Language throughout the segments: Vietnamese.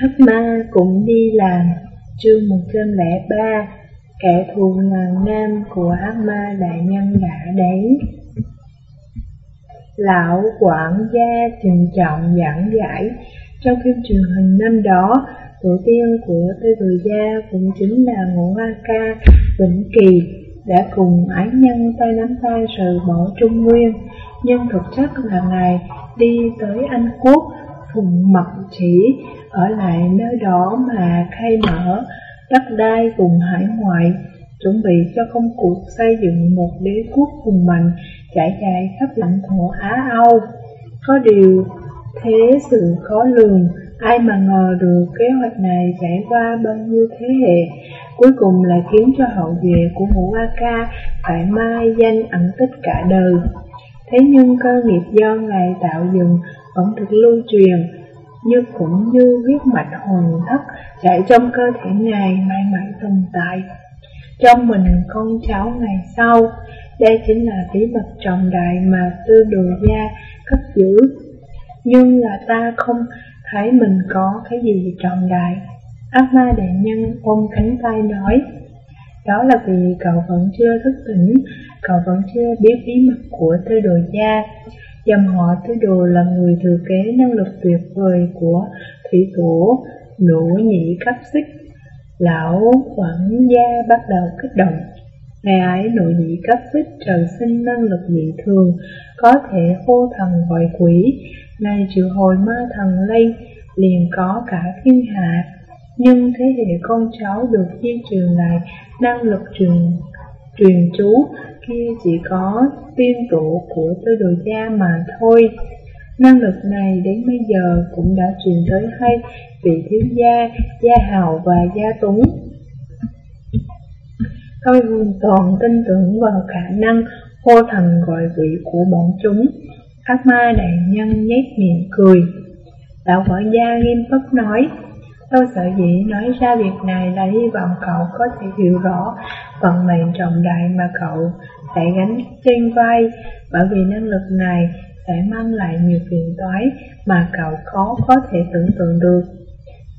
Hắc ma cũng đi làm, chương 103, kẻ thù ngàn nam của Hắc ma đại nhân đã đến. Lão quản gia trình trọng giảng giải, trong phim truyền hình năm đó, tổ tiên của Tư Đồ Gia cũng chính là Ngũ hoa Ca, Vĩnh Kỳ, đã cùng ái nhân tay nắm tay rời bỏ Trung Nguyên, nhưng thực chất là ngài đi tới Anh Quốc, phùng mật chỉ ở lại nơi đó mà khai mở đất đai vùng hải ngoại, chuẩn bị cho công cuộc xây dựng một đế quốc hùng mạnh trải dài khắp lãnh thổ Á Âu. Có điều, thế sự khó lường, ai mà ngờ được kế hoạch này trải qua bao nhiêu thế hệ, cuối cùng lại khiến cho hậu duệ của ngũ A Ca phải mai danh ẩn tích cả đời. Thế nhưng cơ nghiệp do Ngài tạo dựng vẫn được lưu truyền, như cũng như huyết mạch hồn thất chạy trong cơ thể Ngài mãi mãi tồn tại. Trong mình con cháu ngày sau, đây chính là bí mật trọng đại mà tư đồ gia cất giữ. Nhưng là ta không thấy mình có cái gì trọng đại. Ác ma đại nhân ôm cánh tay nói, đó là vì cậu vẫn chưa thức tỉnh, cậu vẫn chưa biết bí mật của tư đồ gia. Dòng họ thứ đồ là người thừa kế năng lực tuyệt vời của thủy tổ nũ nhị cấp xích. Lão quản gia bắt đầu kích động. Ngày ấy nội nhị cấp xích trời sinh năng lực dị thường, có thể hô thần gọi quỷ, nay triệu hồi ma thần lây, liền có cả thiên hạ. Nhưng thế hệ con cháu được di truyền lại năng lực truyền truyền chú kia chỉ có tiên tổ của tư đồ gia mà thôi. Năng lực này đến bây giờ cũng đã truyền tới hai vị thiếu gia, gia hào và gia túng Tôi hoàn toàn tin tưởng vào khả năng hô thần gọi vị của bọn chúng. Ác ma đại nhân nhét miệng cười. Đạo võ gia nghiêm túc nói, tôi sợ dĩ nói ra việc này là hy vọng cậu có thể hiểu rõ vận mệnh trọng đại mà cậu sẽ gánh trên vai, bởi vì năng lực này sẽ mang lại nhiều phiền toái mà cậu khó có thể tưởng tượng được.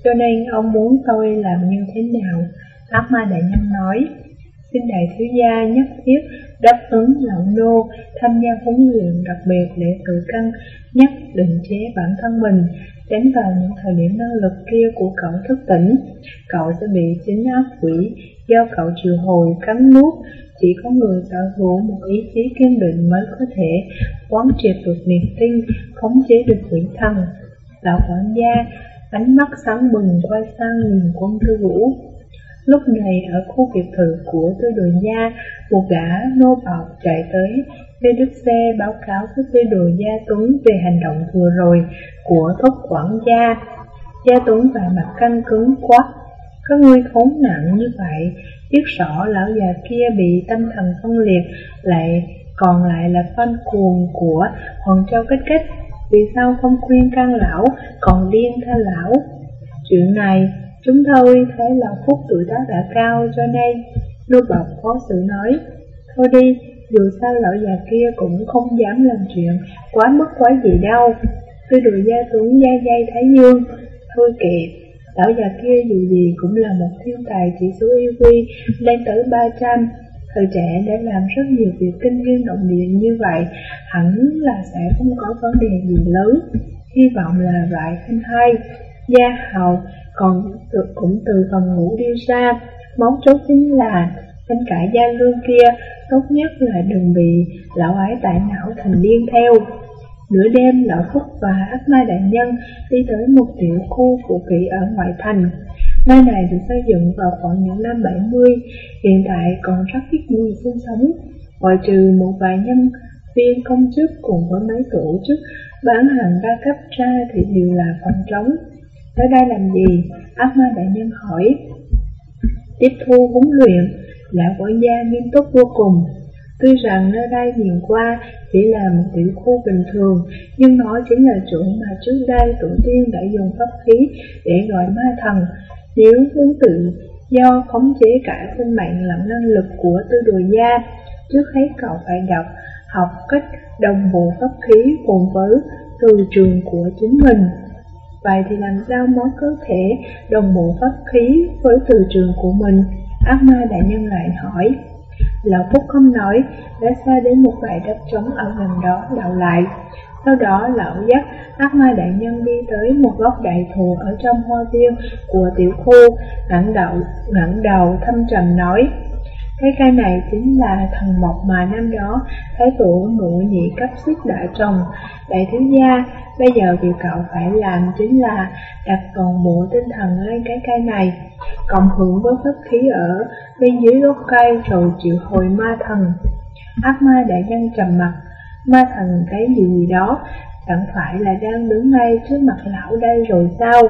Cho nên ông muốn tôi làm như thế nào? Ác ma đại nhân nói, xin đại thiếu gia nhất thiết đáp ứng lão nô tham gia huấn luyện đặc biệt để tự căn nhắc định chế bản thân mình Đến vào những thời điểm năng lực kia của cậu thức tỉnh cậu sẽ bị chính ác quỷ. Do cậu triệu hồi cắn nuốt chỉ có người sở hữu một ý chí kiên định mới có thể quán triệt được niềm tin khống chế được quỷ thần. Lão quản gia ánh mắt sáng bừng quay sang nhìn quân thư vũ. Lúc này ở khu biệt thự của tư đội gia, một gã nô bọc chạy tới Lê đức xe báo cáo với Lê Đồ gia Tuấn về hành động vừa rồi của thúc quản gia. Gia Tuấn và mặt căng cứng quá, có người khốn nặng như vậy, biết rõ lão già kia bị tâm thần phân liệt, lại còn lại là fan cuồng của Hoàng Châu Cách Cách, vì sao không khuyên can lão, còn điên tha lão. Chuyện này Chúng tôi thấy là phúc tuổi tác đã cao cho nên Nô bọc khó xử nói Thôi đi, dù sao lão già kia cũng không dám làm chuyện quá mức quá gì đâu. Tôi đùi gia tướng gia dây Thái Dương Thôi kệ, lão già kia dù gì cũng là một thiên tài chỉ số yêu quy lên tới 300 Thời trẻ đã làm rất nhiều việc kinh thiên động địa như vậy Hẳn là sẽ không có vấn đề gì lớn. Hy vọng là vậy anh hai Gia hầu còn cũng từ phòng ngủ đi ra. móng chốt chính là bên cả gia lương kia, tốt nhất là đừng bị lão ái tại não thành điên theo. Nửa đêm, lão Phúc và ác ma đại nhân đi tới một tiểu khu phụ kỵ ở ngoại thành. Nơi này được xây dựng vào khoảng những năm 70, hiện tại còn rất ít người sinh sống, ngoại trừ một vài nhân viên công chức cùng với mấy tổ chức bán hàng đa cấp ra thì đều là phòng trống. Tới đây làm gì? Ác ma đại nhân hỏi. Tiếp thu huấn luyện, lão quản gia nghiêm túc vô cùng. Tuy rằng nơi đây nhìn qua chỉ là một tiểu khu bình thường, nhưng nó chính là chỗ mà trước đây tổ tiên đã dùng pháp khí để gọi ma thần. Nếu muốn tự do khống chế cả sinh mạng lẫn năng lực của tư đồ gia, trước hết cậu phải đọc, học cách đồng bộ pháp khí cùng với từ trường của chính mình. Vậy thì làm sao mới có thể đồng bộ pháp khí với từ trường của mình? Ác ma đại nhân lại hỏi. Lão Phúc không nói, đã xa đến một bãi đất trống ở gần đó đậu lại. Sau đó lão dắt ác ma đại nhân đi tới một góc đại thụ ở trong hoa tiêu của tiểu khu, ngẩng đầu, ngẩng đầu thâm trầm nói. Cái cây này chính là thần mộc mà năm đó thái tử ngũ nhị cấp xích đã trồng. Đại thiếu gia, bây giờ việc cậu phải làm chính là đặt toàn bộ tinh thần lên cái cây này, cộng hưởng với pháp khí ở bên dưới gốc cây rồi triệu hồi ma thần. Ác ma đại nhân trầm mặt, ma thần cái gì đó, chẳng phải là đang đứng ngay trước mặt lão đây rồi sao?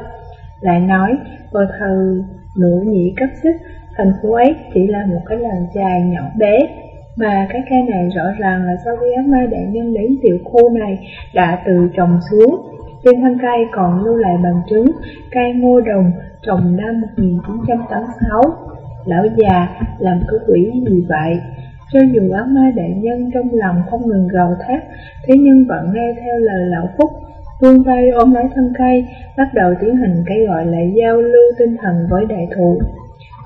Lại nói, Vừa thờ ngũ nhị cấp xích Thành phố ấy chỉ là một cái làng dài nhỏ bé, mà cái cây này rõ ràng là sau khi ác ma đại nhân đến tiểu khu này đã từ trồng xuống. Trên thân cây còn lưu lại bằng chứng cây ngô đồng trồng năm 1986. Lão già làm cứ quỷ gì vậy? Cho dù ác ma đại nhân trong lòng không ngừng gào thét, thế nhưng vẫn nghe theo lời lão Phúc, vươn tay ôm lấy thân cây, bắt đầu tiến hành cái gọi là giao lưu tinh thần với đại thụ.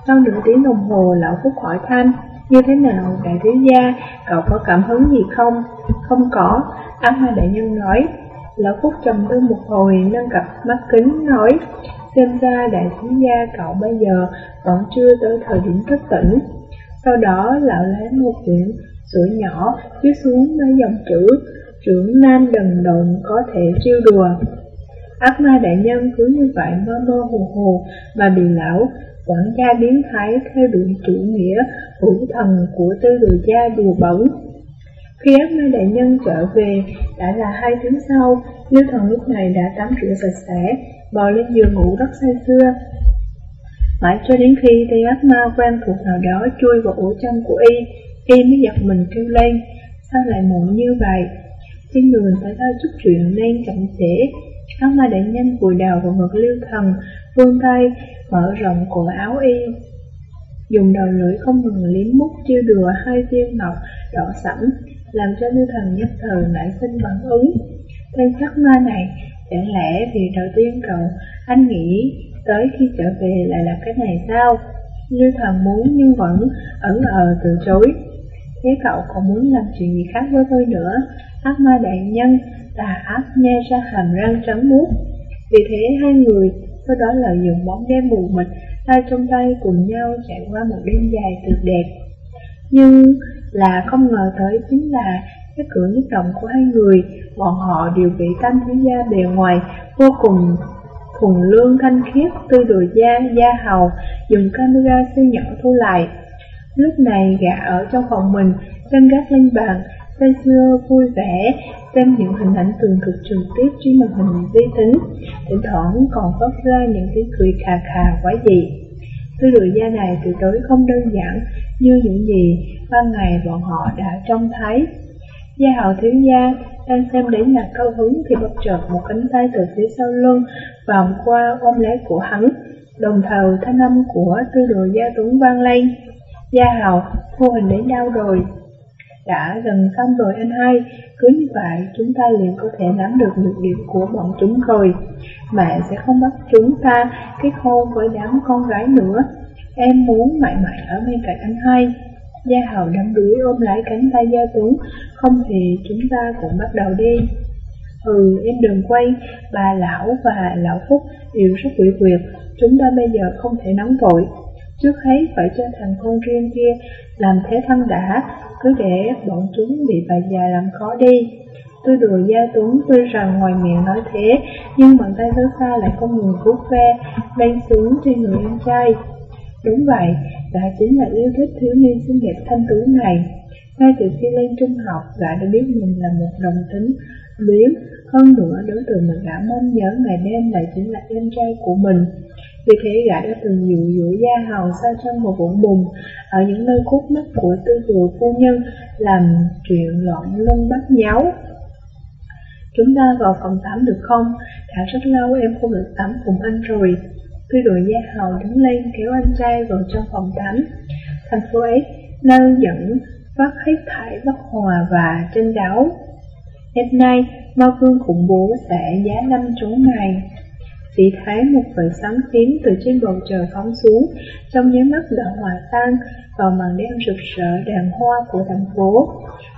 Sau nửa tiếng đồng hồ, lão Phúc hỏi thăm, như thế nào đại thiếu gia, cậu có cảm hứng gì không? Không có, ác ma đại nhân nói. Lão Phúc trầm tư một hồi, nâng cặp mắt kính nói, xem ra đại thiếu gia cậu bây giờ vẫn chưa tới thời điểm thức tỉnh. Sau đó, lão lấy một quyển sữa nhỏ, viết xuống mấy dòng chữ, trưởng nam đần độn có thể trêu đùa. Ác ma đại nhân cứ như vậy mơ mơ hồ hồ mà bị lão quản gia biến thái theo đuổi chủ nghĩa hữu thần của tư đồ gia đùa bẩn. Khi ác ma đại nhân trở về, đã là hai tiếng sau, Lưu thần lúc này đã tắm rửa sạch sẽ, bò lên giường ngủ rất say sưa. Mãi cho đến khi tay ác ma quen thuộc nào đó chui vào ổ chân của y, y mới giật mình kêu lên, sao lại muộn như vậy? Trên người phải lo chút chuyện nên chậm trễ, ác ma đại nhân vùi đầu vào ngực lưu thần, vươn tay, mở rộng cổ áo y. Dùng đầu lưỡi không ngừng liếm mút chiêu đùa hai viên ngọc đỏ sẫm, làm cho lưu thần nhất thời nảy sinh phản ứng. Tên chắc ma này, chẳng lẽ vì đầu tiên cậu, anh nghĩ tới khi trở về lại là cái này sao? Lưu thần muốn nhưng vẫn ẩn ờ từ chối. Thế cậu còn muốn làm chuyện gì khác với tôi nữa? Ác ma đại nhân, tà ác nghe ra hàm răng trắng muốt. Vì thế hai người sau đó lợi dụng bóng đêm mù mịt, tay trong tay cùng nhau chạy qua một đêm dài tuyệt đẹp. Nhưng là không ngờ tới chính là cái cửa nhất động của hai người, bọn họ đều bị tam thế gia bề ngoài vô cùng thuần lương thanh khiết tư đồ da, da hầu, dùng camera siêu nhỏ thu lại. Lúc này gã ở trong phòng mình, chân gác lên bàn, say xưa vui vẻ, xem những hình ảnh tường thực trực tiếp trên màn hình vi tính, thỉnh thoảng còn phát ra những tiếng cười khà khà quái dị. Tư đội gia này tuyệt đối không đơn giản như những gì ban ngày bọn họ đã trông thấy. Gia hậu thiếu gia đang xem đến là cao hứng thì bất chợt một cánh tay từ phía sau lưng vòng qua ôm lấy của hắn, đồng thời thanh âm của tư đồ gia tuấn vang lên. Gia hậu, vô hình đến đau rồi. Đã gần xong rồi anh hai, cứ như vậy chúng ta liền có thể nắm được nhược điểm của bọn chúng rồi. Mẹ sẽ không bắt chúng ta kết hôn với đám con gái nữa. Em muốn mãi mãi ở bên cạnh anh hai. Gia Hào đắm đuối ôm lấy cánh tay Gia Tuấn, không thì chúng ta cũng bắt đầu đi. Ừ, em đừng quay, bà lão và lão Phúc đều rất quỷ quyệt, chúng ta bây giờ không thể nóng vội. Trước hết phải cho thằng con riêng kia làm thế thân đã, cứ để bọn chúng bị bà già làm khó đi. Tôi đùa Gia Tuấn tuy rằng ngoài miệng nói thế, nhưng bàn tay xấu xa lại không ngừng vuốt ve, lên xuống trên người em trai. Đúng vậy, đã chính là yêu thích thiếu niên xinh đẹp thanh tú này. Ngay từ khi lên trung học, gã đã biết mình là một đồng tính luyến, hơn nữa đối tượng mà đã mong nhớ ngày đêm lại chính là em trai của mình. Vì thế gã đã từng dụ dỗ gia hầu sao trong một vũng bùn ở những nơi khúc mắt của tư đồ phu nhân làm chuyện loạn luân bắt nháo. Chúng ta vào phòng tắm được không? Đã rất lâu em không được tắm cùng anh rồi. Tư đội gia hầu đứng lên kéo anh trai vào trong phòng tắm. Thành phố ấy nơi dẫn phát hết thải bất hòa và tranh đấu. Hôm nay, Ma Vương khủng bố sẽ giá lâm trốn này chỉ thấy một vệt sáng tím từ trên bầu trời phóng xuống, trong nháy mắt đã hòa tan vào màn đêm rực rỡ đèn hoa của thành phố.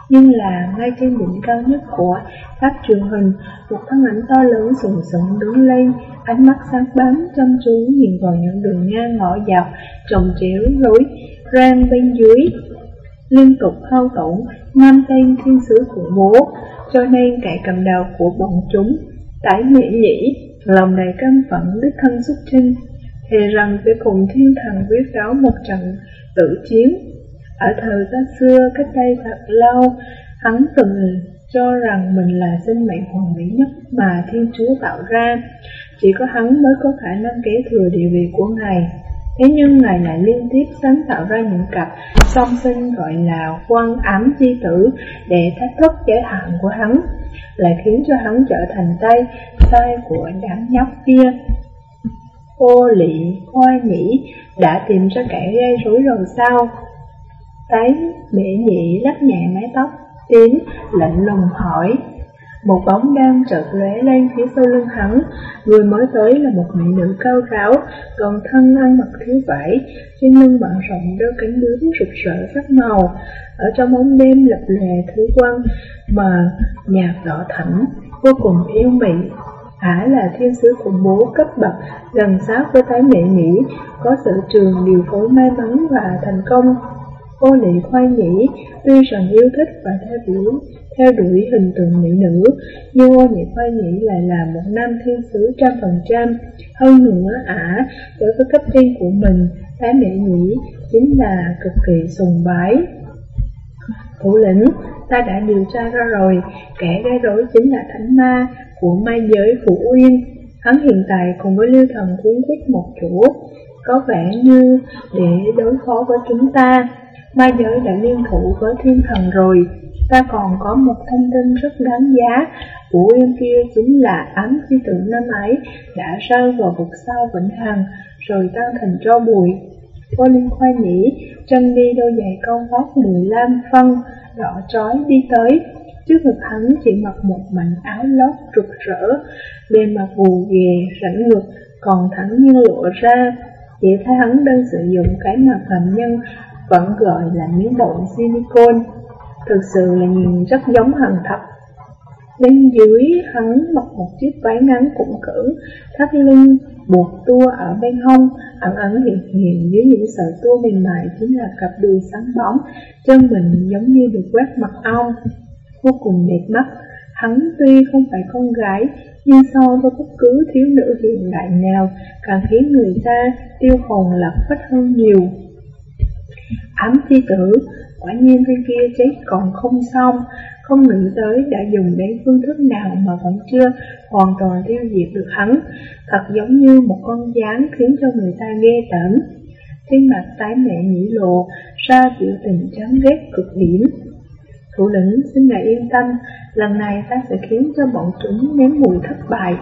Nhưng là ngay trên đỉnh cao nhất của các truyền hình, một thân ảnh to lớn sừng sững đứng lên, ánh mắt sáng bám chăm chú nhìn vào những đường ngang ngõ dọc, trồng chéo rối, rang bên dưới, liên tục hao tổn năm tên thiên sứ của bố, cho nên kẻ cầm đầu của bọn chúng, tải nhĩ nhĩ, lòng đầy căm phẫn đích thân xuất trinh, thề rằng sẽ cùng thiên thần quyết đấu một trận tử chiến. Ở thời xa xưa cách đây thật lâu, hắn từng cho rằng mình là sinh mệnh hoàn mỹ nhất mà Thiên Chúa tạo ra, chỉ có hắn mới có khả năng kế thừa địa vị của Ngài. Thế nhưng Ngài lại liên tiếp sáng tạo ra những cặp song sinh gọi là quan ám chi tử để thách thức giới hạn của hắn, lại khiến cho hắn trở thành tay tay của đám nhóc kia. Ô lị, khoai nhĩ đã tìm ra kẻ gây rối rồi sao? Thấy mẹ nhị lắc nhẹ mái tóc, tiếng lạnh lùng hỏi. Một bóng đang chợt lóe lên phía sau lưng hắn, người mới tới là một mỹ nữ cao ráo, còn thân ăn mặc thiếu vải, trên lưng bận rộng đôi cánh bướm rực rỡ sắc màu, ở trong bóng đêm lập lè thứ quăng mà nhạt đỏ thẳm, vô cùng yêu mị. Ả là thiên sứ khủng bố cấp bậc, gần sát với thái mẹ nhĩ, có sở trường điều phối may mắn và thành công. Cô lị khoai nhĩ tuy rằng yêu thích và theo đuổi, theo đuổi hình tượng mỹ nữ, nhưng ô nhị khoai nhĩ lại là một nam thiên sứ trăm phần trăm. Hơn nữa ả, đối với cấp trên của mình, thái mẹ nhĩ chính là cực kỳ sùng bái. Thủ lĩnh, ta đã điều tra ra rồi, kẻ gây rối chính là thánh ma của mai giới Phủ Uyên. Hắn hiện tại cùng với lưu thần cuốn quyết một chỗ, có vẻ như để đối phó với chúng ta. Ma giới đã liên thủ với thiên thần rồi, ta còn có một thông tin rất đáng giá. Phủ Uyên kia chính là ám phi tử năm ấy đã rơi vào vực sâu vĩnh hằng, rồi tan thành tro bụi. Cô Linh Khoa nhĩ, chân đi đôi giày con vóc 15 phân, đỏ trói đi tới. Trước ngực hắn chỉ mặc một mảnh áo lót rực rỡ, bề mặt gù ghề, rãnh ngực, còn thẳng như lộ ra. Chỉ thấy hắn đang sử dụng cái mặt phạm nhân vẫn gọi là miếng bột silicone. Thực sự là nhìn rất giống hàng thật. Bên dưới hắn mặc một chiếc váy ngắn cũng cỡ, thắt lưng buộc tua ở bên hông, ẩn ẩn hiện hiện dưới những sợi tua mềm mại chính là cặp đùi sáng bóng, chân mình giống như được quét mặt ong, vô cùng đẹp mắt. Hắn tuy không phải con gái, nhưng so với bất cứ thiếu nữ hiện đại nào, càng khiến người ta tiêu hồn lạc phách hơn nhiều. Ám chi tử, quả nhiên tên kia chết còn không xong, không nghĩ tới đã dùng đến phương thức nào mà vẫn chưa hoàn toàn tiêu diệt được hắn, thật giống như một con gián khiến cho người ta ghê tởm. Trên mặt tái mẹ nhĩ lộ, ra biểu tình chán ghét cực điểm. Thủ lĩnh xin ngài yên tâm, lần này ta sẽ khiến cho bọn chúng nếm mùi thất bại.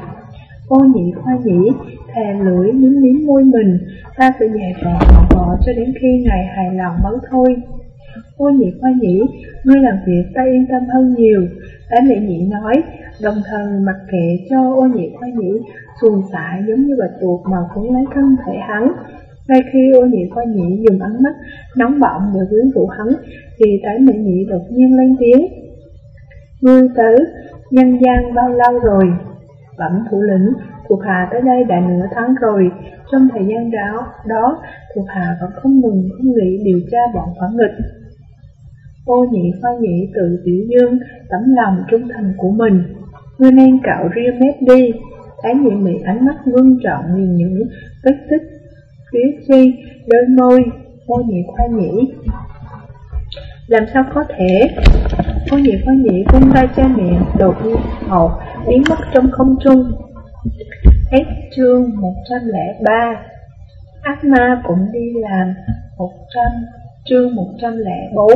Ô nhị khoa nhĩ, thè lưỡi miếm miếng môi mình, ta sẽ dạy bỏ bỏ cho đến khi ngài hài lòng mới thôi. Ô nhị khoa nhĩ, ngươi làm việc ta yên tâm hơn nhiều. Tá lệ nhị nói, đồng thời mặc kệ cho ô nhị khoa nhĩ xuồng xả giống như bạch tuộc mà cuốn lấy thân thể hắn. Ngay khi ô nhị khoa nhĩ dùng ánh mắt nóng bỏng để quyến rũ hắn, thì tái mỹ nhị đột nhiên lên tiếng. Ngươi tới, nhân gian bao lâu rồi? Bẩm thủ lĩnh, thuộc hạ tới đây đã nửa tháng rồi. Trong thời gian đó, đó thuộc hạ vẫn không ngừng không nghỉ điều tra bọn phản nghịch. Ô nhị khoa nhị tự biểu dương tấm lòng trung thành của mình. Ngươi nên cạo ria mép đi. Thái nhị mị ánh mắt ngưng trọng nhìn những vết tích phía chi, đôi môi, ô nhị khoa nhị. Làm sao có thể? Ô nhị có nhị vung tay cha miệng, đột nhiên hậu, biến mất trong không trung. Hết chương 103 Ác ma cũng đi làm 100 chương 104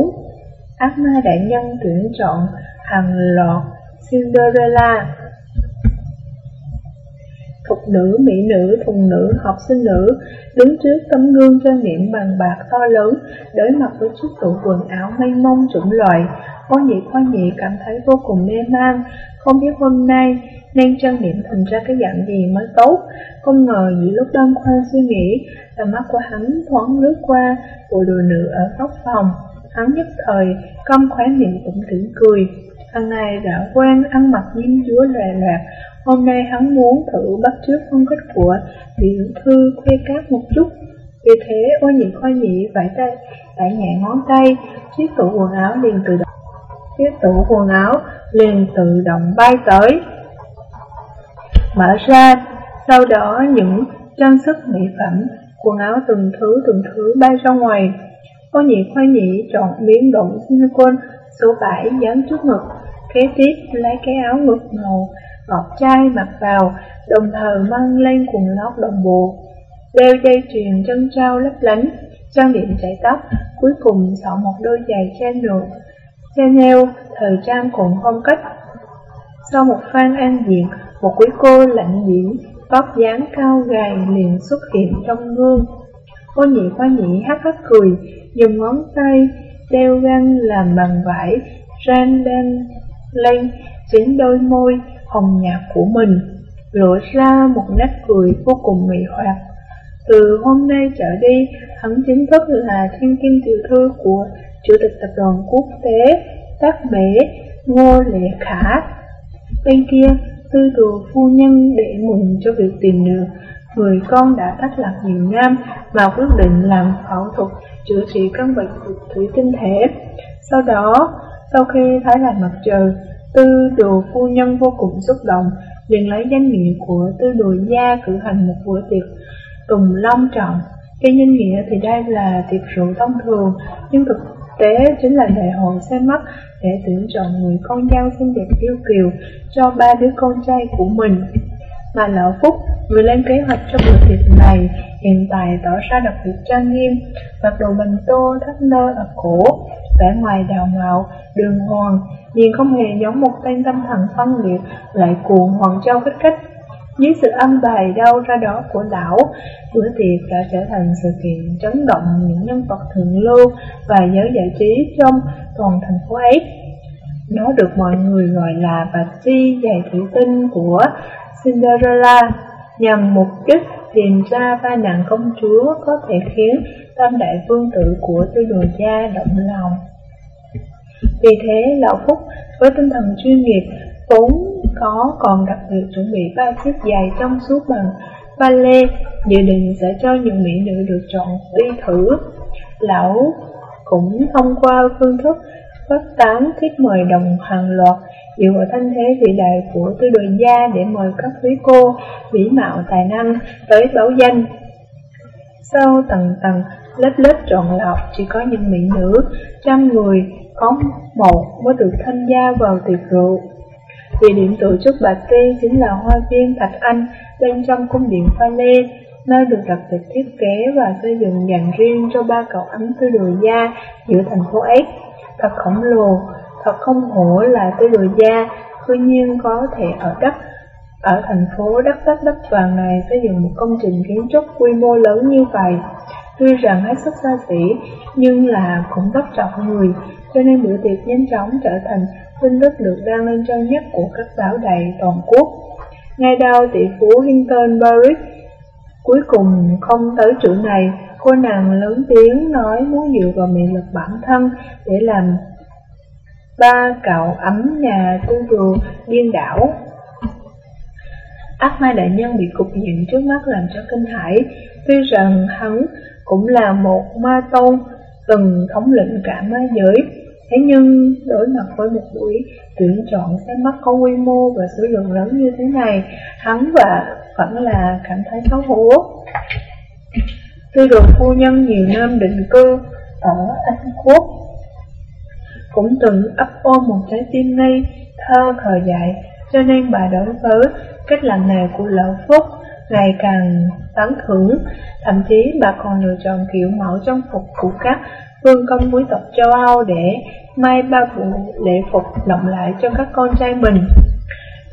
Ác ma đại nhân tuyển chọn hàng loạt Cinderella nữ, mỹ nữ, thùng nữ, học sinh nữ Đứng trước tấm gương trang điểm bằng bạc to lớn Đối mặt với chiếc tủ quần áo mênh mông chủng loại Cô nhị khoa nhị cảm thấy vô cùng mê man Không biết hôm nay nên trang điểm thành ra cái dạng gì mới tốt. Không ngờ giữa lúc đang khoan suy nghĩ, là mắt của hắn thoáng lướt qua bộ đồ nữ ở góc phòng. Hắn nhất thời cong khóe miệng cũng thử cười. Thằng này đã quen ăn mặc diêm chúa lòe loạt, hôm nay hắn muốn thử bắt chước phong cách của tiểu thư khuê cát một chút. Vì thế ô nhị khoa nhị vải tay, vải nhẹ ngón tay, chiếc tủ quần áo liền tự động. Chiếc tủ quần áo liền tự động bay tới. Mở ra, sau đó những trang sức mỹ phẩm, quần áo từng thứ từng thứ bay ra ngoài. Ô nhị khoa nhị chọn miếng động silicone số 7 dán trước ngực, kế tiếp lấy cái áo ngực màu ngọc trai mặc vào, đồng thời mang lên quần lót đồng bộ, đeo dây chuyền chân trao lấp lánh, trang điểm chạy tóc, cuối cùng chọn một đôi giày Chanel, Chanel thời trang cùng phong cách. Sau một phan an diện, một quý cô lạnh diễn, tóc dáng cao gầy liền xuất hiện trong gương. Cô nhị khoa nhị hắc hắc cười, dùng ngón tay đeo găng làm bằng vải, ran đen lên chính đôi môi hồng nhạt của mình, lộ ra một nét cười vô cùng mị hoặc. Từ hôm nay trở đi, hắn chính thức là thiên kim tiểu thư của Chủ tịch Tập đoàn Quốc tế Tác Bể Ngô Lệ Khả. Bên kia, tư đồ phu nhân để mừng cho việc tìm được người con đã thất lạc nhiều năm và quyết định làm phẫu thuật chữa trị căn bệnh thủy tinh thể. Sau đó, sau khi thái lại mặt trời, tư đồ phu nhân vô cùng xúc động, liền lấy danh nghĩa của tư đồ gia cử hành một bữa tiệc tùng long trọng. Cái nhân nghĩa thì đây là tiệc rượu thông thường, nhưng thực tế chính là đại hội xem mắt để tuyển chọn người con dâu xinh đẹp yêu kiều cho ba đứa con trai của mình. Mà Lão Phúc, người lên kế hoạch cho bữa tiệc này, hiện tại tỏ ra đặc biệt trang nghiêm, mặc đồ bình tô thắt nơ ở cổ, vẻ ngoài đào mạo, đường hoàng, nhìn không hề giống một tên tâm thần phân liệt, lại cuồng hoàng châu kích cách. Dưới sự âm bài đau ra đó của lão, bữa tiệc đã trở thành sự kiện chấn động những nhân vật thượng lưu và giới giải trí trong toàn thành phố ấy. Nó được mọi người gọi là bạch chi giày thủy tinh của Cinderella nhằm mục đích tìm ra vai nàng công chúa có thể khiến tam đại vương tử của tư đồ gia động lòng. Vì thế, Lão Phúc với tinh thần chuyên nghiệp vốn có còn đặc biệt chuẩn bị ba chiếc giày trong suốt bằng ba lê, dự định sẽ cho những mỹ nữ được chọn đi thử. Lão cũng thông qua phương thức phát tán thiết mời đồng hàng loạt dựa vào thanh thế vĩ đại của tư đội gia để mời các quý cô vĩ mạo tài năng tới báo danh. Sau tầng tầng lớp lớp trọn lọc chỉ có những mỹ nữ trăm người có một mới được tham gia vào tiệc rượu. Địa điểm tổ chức bà Ti chính là hoa viên Thạch Anh bên trong cung điện Pha Lê, nơi được đặc biệt thiết kế và xây dựng dành riêng cho ba cậu ấm tư đồ gia giữa thành phố S. Thật khổng lồ, thật không hổ là tôi lừa da, tuy nhiên có thể ở đất ở thành phố đất đất đất vàng này xây dựng một công trình kiến trúc quy mô lớn như vậy. Tuy rằng hết sức xa xỉ, nhưng là cũng rất trọng người, cho nên bữa tiệc nhanh chóng trở thành tin tức được đăng lên trang nhất của các báo đài toàn quốc. Ngay đầu tỷ phú Hinton Barrick cuối cùng không tới chỗ này, cô nàng lớn tiếng nói muốn dựa vào mị lực bản thân để làm ba cậu ấm nhà tư đồ điên đảo. Ác ma đại nhân bị cục diện trước mắt làm cho kinh hãi, tuy rằng hắn cũng là một ma tôn từng thống lĩnh cả ma giới, thế nhưng đối mặt với một buổi tuyển chọn xem mắt có quy mô và số lượng lớn như thế này, hắn và vẫn là cảm thấy xấu hổ. Tuy được phu nhân nhiều năm định cư ở Anh Quốc, cũng từng ấp ôm một trái tim ngây, thơ khờ dại, cho nên bà đối với cách làm này của Lão Phúc ngày càng tán thưởng, thậm chí bà còn lựa chọn kiểu mẫu trang phục của các vương công quý tộc châu Âu để may ba bộ lễ phục lộng lại cho các con trai mình.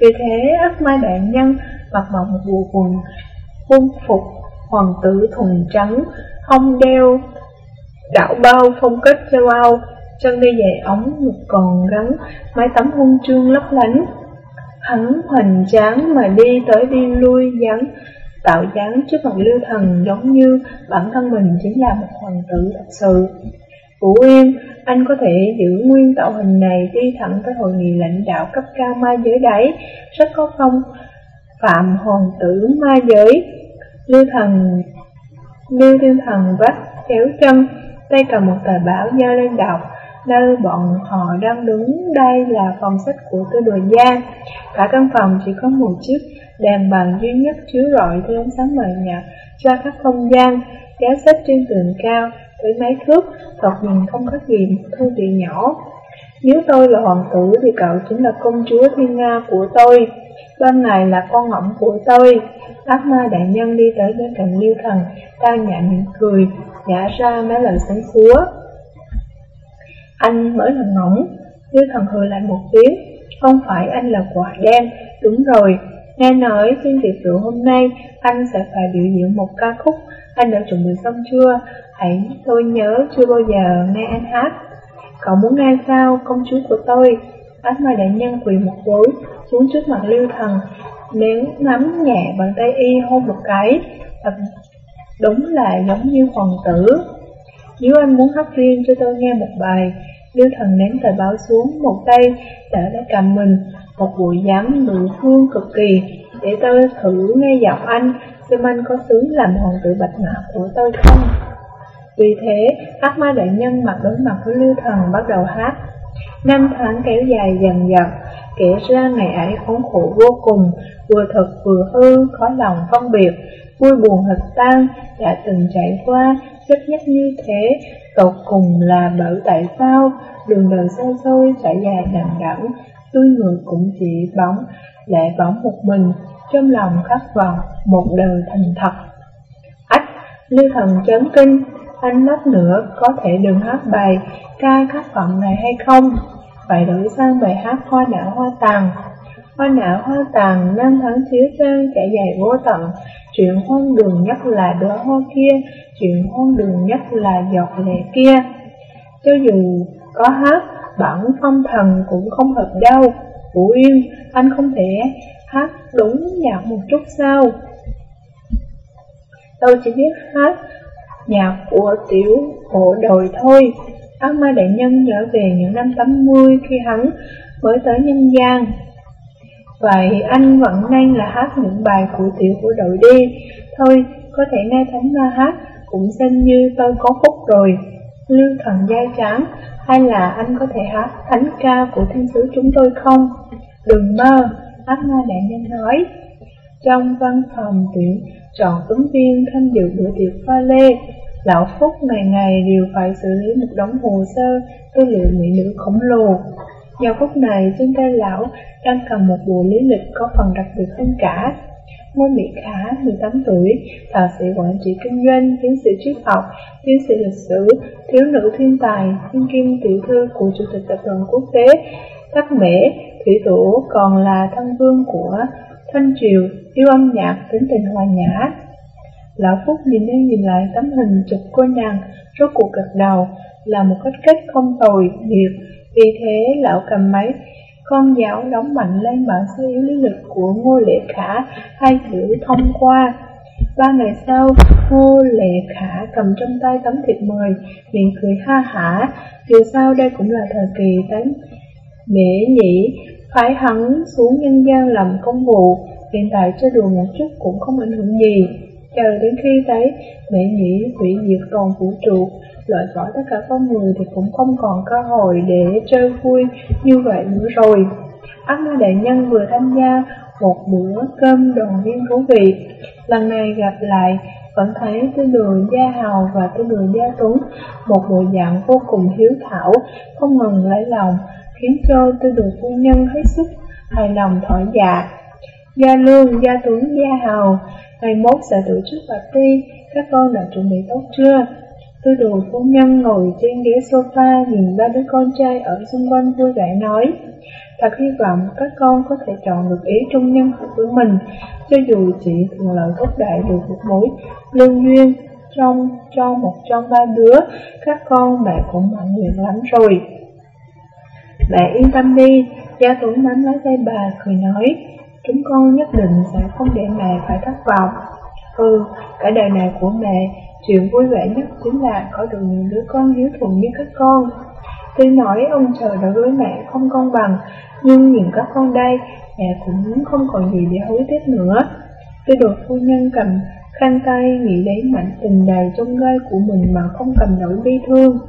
Vì thế, ác ma đại nhân mặc mặc một bộ quần quân phục hoàng tử thùng trắng, không đeo đạo bao phong cách châu Âu, chân đi giày ống một còn gắn mái tấm huân chương lấp lánh. Hắn hoành tráng mà đi tới đi lui dáng tạo dáng trước mặt lưu thần giống như bản thân mình chính là một hoàng tử thật sự. Vũ Yên, anh có thể giữ nguyên tạo hình này đi thẳng tới hội nghị lãnh đạo cấp cao ma giới đấy, rất có phong phạm hoàng tử ma giới. Lưu thần, lưu thiên thần vắt kéo chân, tay cầm một tờ báo giao lên đọc, nơi bọn họ đang đứng đây là phòng sách của tư đồ gia. Cả căn phòng chỉ có một chiếc đèn bàn duy nhất chiếu rọi theo ánh sáng mờ nhạt ra các không gian, giá sách trên tường cao, với mấy thước, thật nhìn không khác gì một thư viện nhỏ. Nếu tôi là hoàng tử thì cậu chính là công chúa thiên nga của tôi, bên này là con ngỗng của tôi. Ác ma đại nhân đi tới bên cạnh Liêu Thần, tao nhã mỉm cười, nhả ra mấy lời sáng súa. Anh mới là ngỗng, Liêu Thần hừ lại một tiếng, không phải anh là quả đen, đúng rồi. Nghe nói trên tiệc rượu hôm nay anh sẽ phải biểu diễn một ca khúc, anh đã chuẩn bị xong chưa? Hãy tôi nhớ chưa bao giờ nghe anh hát. Cậu muốn nghe sao, công chúa của tôi? Ác ma đại nhân quỳ một gối xuống trước mặt lưu thần, nếu nắm nhẹ bàn tay y hôn một cái, đúng là giống như hoàng tử. Nếu anh muốn hát riêng cho tôi nghe một bài, lưu thần ném tờ báo xuống một tay, đã đã cầm mình, một bụi giám nữ phương cực kỳ, để tôi thử nghe giọng anh, xem anh có xứng làm hoàng tử bạch mã của tôi không. Vì thế, ác ma đại nhân mặt đối mặt với lưu thần bắt đầu hát. Năm tháng kéo dài dần dần, kể ra ngày ấy khốn khổ vô cùng, vừa thật vừa hư, khó lòng phân biệt, vui buồn hợp tan, đã từng trải qua, chấp nhất như thế, tột cùng là bởi tại sao, đường đời xa xôi trải dài đằng đẵng, tôi người cũng chỉ bóng, lệ bóng một mình, trong lòng khát vọng một đời thành thật. Ách, lưu thần chấn kinh, anh lát nữa có thể đừng hát bài ca khát vọng này hay không? Phải đổi sang bài hát hoa nở hoa tàn. Hoa nở hoa tàn năm tháng chiếu trang trải dài vô tận. Chuyện hoang đường nhất là đóa hoa kia, chuyện hoang đường nhất là giọt lệ kia. Cho dù có hát, bản phong thần cũng không hợp đâu. Vũ Yên, anh không thể hát đúng nhạc một chút sao? Tôi chỉ biết hát nhạc của tiểu hộ đồi thôi. Ác ma đại nhân trở về những năm 80 khi hắn mới tới nhân gian. Vậy anh vẫn nên là hát những bài của tiểu của đội đi. Thôi, có thể nghe thánh ma hát, cũng xem như tôi có phúc rồi. Lưu thần dai tráng, hay là anh có thể hát thánh ca của thiên sứ chúng tôi không? Đừng mơ, ác ma đại nhân nói. Trong văn phòng tuyển chọn ứng viên tham dự bữa tiệc pha lê, Lão Phúc ngày ngày đều phải xử lý một đống hồ sơ, tư liệu mỹ nữ khổng lồ. Giờ phút này trên tay lão đang cầm một bộ lý lịch có phần đặc biệt hơn cả. Ngô Mỹ Khả, 18 tuổi, thạc sĩ quản trị kinh doanh, tiến sĩ triết học, tiến sĩ lịch sử, thiếu nữ thiên tài, thiên kim tiểu thư của Chủ tịch Tập đoàn Quốc tế, Tắc Mễ, thủy thủ còn là thân vương của Thanh Triều, yêu âm nhạc, tính tình hòa nhã. Lão Phúc nhìn đi nhìn lại tấm hình chụp cô nàng, rốt cuộc gật đầu, là một cách kết không tồi, nghiệp. Vì thế, lão cầm máy, con giáo đóng mạnh lên bản sơ yếu lý lực của Ngô Lệ Khả, hai chữ thông qua. Ba ngày sau, Ngô Lệ Khả cầm trong tay tấm thịt mời, miệng cười ha hả, dù sao đây cũng là thời kỳ tán mễ nhỉ, phải hắn xuống nhân gian làm công vụ, hiện tại chơi đùa một chút cũng không ảnh hưởng gì. Chờ đến khi thấy mẹ nhĩ hủy diệt toàn vũ trụ, loại bỏ tất cả con người thì cũng không còn cơ hội để chơi vui như vậy nữa rồi. Ác ma đại nhân vừa tham gia một bữa cơm đoàn viên thú vị. Lần này gặp lại, vẫn thấy tư đường Gia Hào và tư đường Gia Tuấn, một bộ dạng vô cùng hiếu thảo, không ngừng lấy lòng, khiến cho tư đường phu nhân hết sức hài lòng thỏa dạ. Gia Lương, Gia Tuấn, Gia Hào Ngày mốt sẽ tổ chức party, các con đã chuẩn bị tốt chưa? Tư đồ phu nhân ngồi trên ghế sofa nhìn ba đứa con trai ở xung quanh vui vẻ nói Thật hy vọng các con có thể chọn được ý trung nhân của mình Cho dù chỉ thuận lợi thúc đại được một mối lương duyên trong cho một trong ba đứa Các con mẹ cũng mãn nguyện lắm rồi. Mẹ yên tâm đi, Gia Tuấn nắm lấy tay bà cười nói, chúng con nhất định sẽ không để mẹ phải thất vọng. Ừ, cả đời này của mẹ, chuyện vui vẻ nhất chính là có được những đứa con hiếu thuận như các con. Tuy nói ông trời đối với mẹ không công bằng, nhưng nhìn các con đây, mẹ cũng không còn gì để hối tiếc nữa. Tuy đồ phu nhân cầm khăn tay nghĩ đến mạnh tình đầy trong gai của mình mà không cầm nổi bi thương.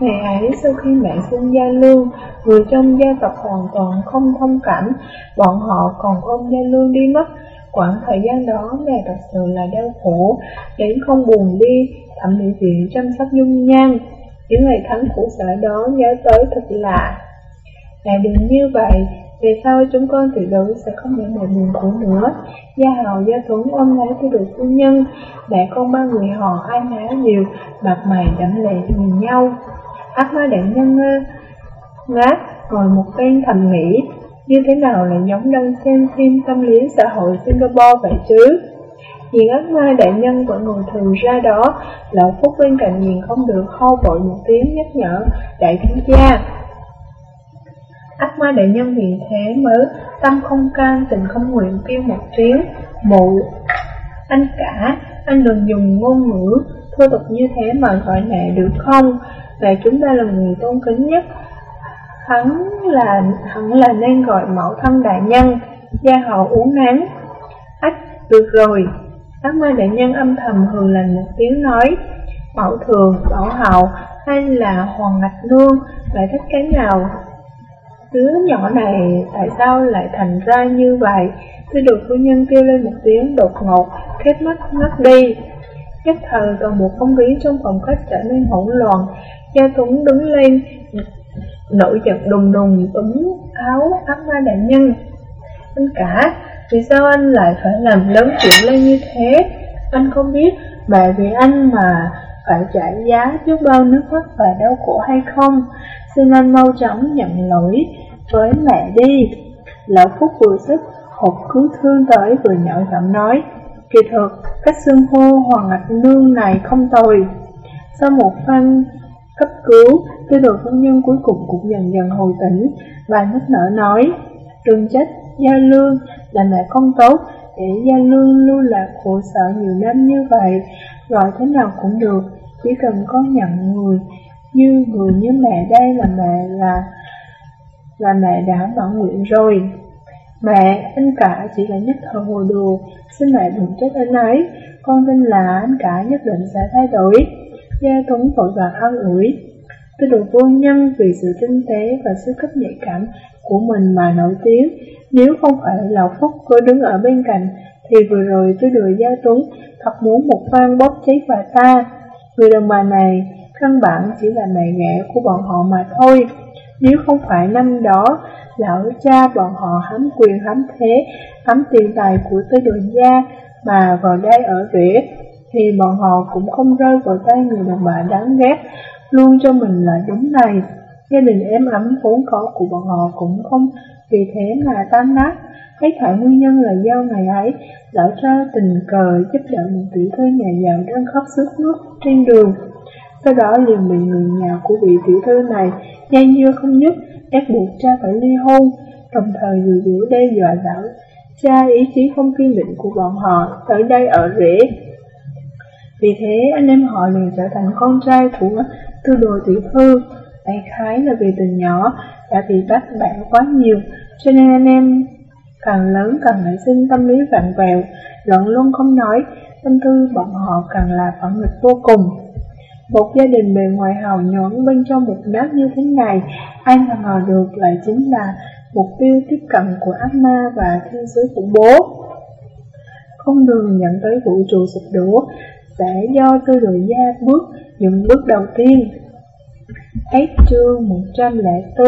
Ngày ấy sau khi mẹ sinh Gia Lương, người trong gia tộc hoàn toàn không thông cảm, bọn họ còn ôm Gia Lương đi mất. Quãng thời gian đó mẹ thật sự là đau khổ, đến không buồn đi, thẩm mỹ viện chăm sóc dung nhan. Những ngày tháng khổ sở đó nhớ tới thật lạ. Mẹ đừng như vậy, về sau chúng con tuyệt đối sẽ không để mẹ buồn khổ nữa. Gia Hào, Gia thuấn ôm lấy tôi đội phu nhân, mẹ con ba người họ ai má nhiều, mặt mày đẫm lệ nhìn nhau. Ác ma đại nhân à, ngát ngồi một bên thầm nghĩ, như thế nào là giống đang xem phim tâm lý xã hội Singapore vậy chứ? Nhìn ác ma đại nhân vẫn ngồi thường ra đó, lão phúc bên cạnh nhìn không được hô vội một tiếng nhắc nhở đại thiếu gia. Ác ma đại nhân vì thế mới tâm không can tình không nguyện kêu một tiếng mụ. Anh cả, anh đừng dùng ngôn ngữ thô tục như thế mà gọi mẹ được không? Mẹ chúng ta là người tôn kính nhất. Hắn là hẳn là nên gọi mẫu thân đại nhân, gia hậu uống nắng. Ách, được rồi. Ác ma đại nhân âm thầm hừ lành một tiếng nói, mẫu thường, mẫu hậu hay là hoàng ngạch nương lại thích cái nào Đứa nhỏ này tại sao lại thành ra như vậy? Tư được phu nhân kêu lên một tiếng đột ngột, khép mắt ngất đi. Nhất thời toàn bộ không khí trong phòng khách trở nên hỗn loạn. Gia Tuấn đứng lên, nổi giận đùng đùng túm áo ác ma đại nhân. Anh cả, vì sao anh lại phải làm lớn chuyện lên như thế? Anh không biết mẹ vì anh mà phải trả giá trước bao nước mắt và đau khổ hay không? Xin anh mau chóng nhận lỗi với mẹ đi. Lão Phúc vừa sức, hộp cứu thương tới vừa nhỏ giọng nói, kỳ thực, cách xưng hô Hoàng Ngạch Nương này không tồi. Sau một phan cấp cứu, tư đồ công nhân cuối cùng cũng dần dần hồi tỉnh, và nức nở nói, đừng chết, Gia Lương là mẹ con tốt, để Gia Lương lưu lạc khổ sở nhiều năm như vậy, gọi thế nào cũng được, chỉ cần con nhận người như người như mẹ đây là mẹ là là mẹ đã mãn nguyện rồi. Mẹ, anh cả chỉ là nhất thời hồ đồ, xin mẹ đừng trách anh ấy, con tin là anh cả nhất định sẽ thay đổi. Gia Tuấn vội vàng an ủi. Tôi được vô nhân vì sự tinh tế và sức cấp nhạy cảm của mình mà nổi tiếng. Nếu không phải lộc Phúc cứ đứng ở bên cạnh, thì vừa rồi tôi đùa Gia Tuấn thật muốn một phan bóp chết bà ta. Người đàn bà này, căn bản chỉ là mẹ ghẻ của bọn họ mà thôi. Nếu không phải năm đó, lão cha bọn họ hám quyền hám thế, hám tiền tài của tới đường gia mà vào đây ở rễ, thì bọn họ cũng không rơi vào tay người đàn bà đáng ghét, luôn cho mình là đúng này. Gia đình êm ấm vốn có của bọn họ cũng không vì thế mà tan nát. Thấy thải nguyên nhân là do ngày ấy, lão cha tình cờ giúp đỡ một tiểu thư nhà giàu đang khóc sức nước trên đường. Sau đó liền bị người nhà của vị tiểu thư này dây dưa không nhất, ép buộc cha phải ly hôn, đồng thời dụ dỗ đe dọa lão. Cha ý chí không kiên định của bọn họ tới đây ở rễ. Vì thế anh em họ liền trở thành con trai của tư đồ tiểu thư. Đại khái là vì từ nhỏ đã bị bắt bạn quá nhiều, cho nên anh em càng lớn càng nảy sinh tâm lý vặn vẹo, Lẫn luôn không nói, tâm tư bọn họ càng là phản nghịch vô cùng. Một gia đình bề ngoài hào nhoáng bên trong một nát như thế này, ai mà ngờ được lại chính là mục tiêu tiếp cận của ác ma và thiên sứ khủng bố. Không đường nhận tới vũ trụ sụp đổ, sẽ do tư đội gia bước những bước đầu tiên. Hết chương 104